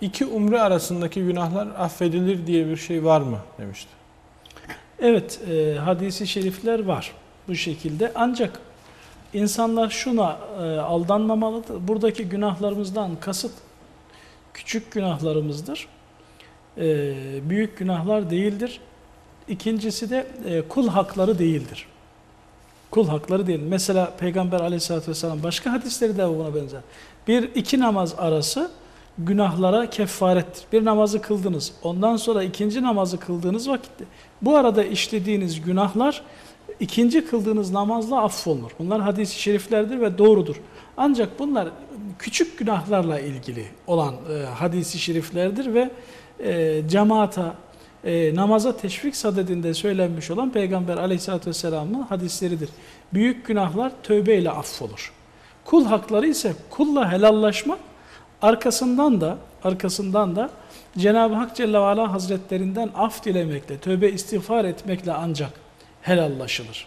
İki umre arasındaki günahlar affedilir diye bir şey var mı demişti. Evet, e, hadisi şerifler var bu şekilde. Ancak insanlar şuna e, aldanmamalıdır. Buradaki günahlarımızdan kasıt küçük günahlarımızdır. E, büyük günahlar değildir. İkincisi de e, kul hakları değildir. Kul hakları değil. Mesela Peygamber aleyhissalatü vesselam başka hadisleri de buna benzer. Bir iki namaz arası günahlara kefarettir. Bir namazı kıldınız. Ondan sonra ikinci namazı kıldığınız vakitte bu arada işlediğiniz günahlar ikinci kıldığınız namazla affolunur. Bunlar hadis-i şeriflerdir ve doğrudur. Ancak bunlar küçük günahlarla ilgili olan e, hadis-i şeriflerdir ve e, cemaata, e, namaza teşvik sadedinde söylenmiş olan Peygamber aleyhissalatü vesselamın hadisleridir. Büyük günahlar tövbeyle affolur. Kul hakları ise kulla helallaşmak Arkasından da arkasından da Cenab-ı Hak Celle ve Ala Hazretlerinden af dilemekle, tövbe istiğfar etmekle ancak helallaşılır.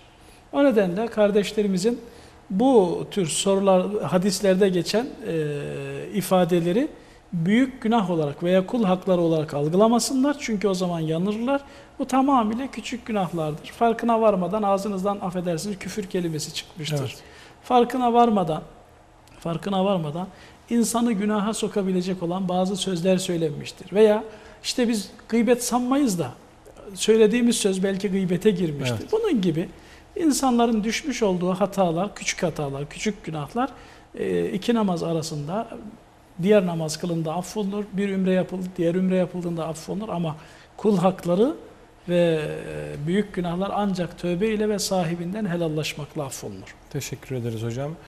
O nedenle kardeşlerimizin bu tür sorular, hadislerde geçen e, ifadeleri büyük günah olarak veya kul hakları olarak algılamasınlar. Çünkü o zaman yanırlar. Bu tamamıyla küçük günahlardır. Farkına varmadan ağzınızdan affedersiniz küfür kelimesi çıkmıştır. Evet. Farkına varmadan farkına varmadan insanı günaha sokabilecek olan bazı sözler söylenmiştir. Veya işte biz gıybet sanmayız da söylediğimiz söz belki gıybete girmiştir. Evet. Bunun gibi insanların düşmüş olduğu hatalar, küçük hatalar, küçük günahlar e, iki namaz arasında diğer namaz kılında affolunur. Bir ümre yapıldı, diğer ümre yapıldığında affolunur ama kul hakları ve e, büyük günahlar ancak tövbe ile ve sahibinden helallaşmakla affolunur. Teşekkür ederiz hocam.